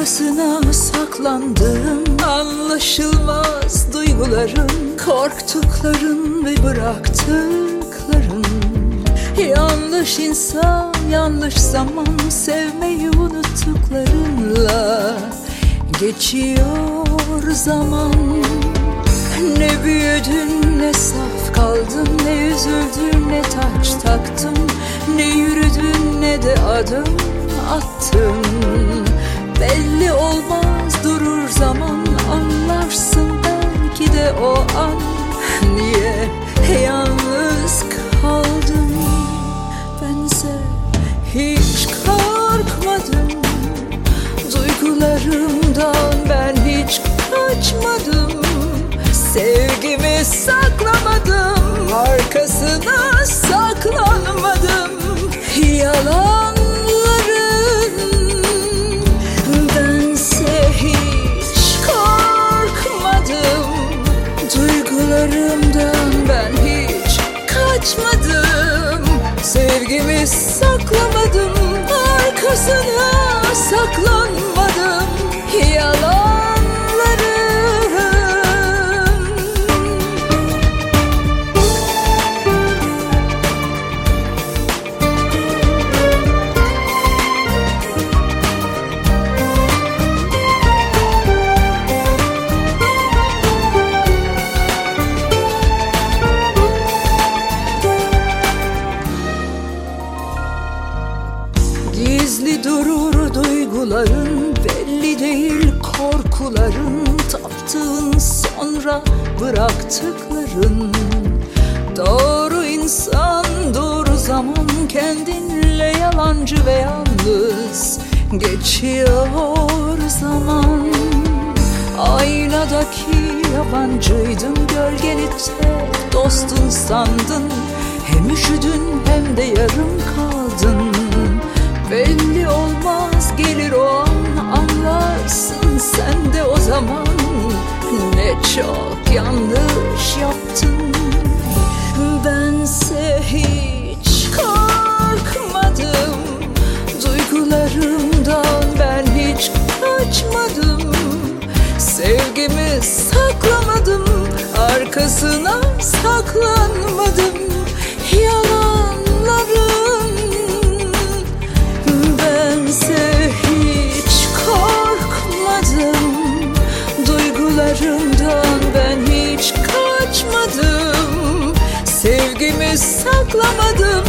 Arkasına saklandığın anlaşılmaz duyguların Korktukların ve bıraktıkların. Yanlış insan, yanlış zaman Sevmeyi unuttuklarınla Geçiyor zaman. Ne büyüdün ne saf kaldın Ne üzüldün ne taç taktın. Ne yürüdün ne de adım attın Belli olmaz durur zaman. Anlarsın belki de o an. Niye yalnız kaldım? Bense hiç korkmadım. Duygularımdan ben hiç kaçmadım. Sevgimi saklamadım. Arkasına saklanmadım. Yalanların saklamadım Arkasına duyguların Belli değil korkuların Taptığın sonra bıraktıkların. Doğru insan doğru zaman Kendinle yalancı ve yalnız Geçiyor zaman. Aynadaki yabancıydın Gölgeni tek dostun sandın. Hem üşüdün hem de yarım zaman Ne çok yanlış yaptın. Bense hiç korkmadım. Duygularımdan ben hiç kaçmadım. Sevgimi saklamadım. Arkasına saklanmadım Duygularımdan ben hiç kaçmadım. Sevgimi saklamadım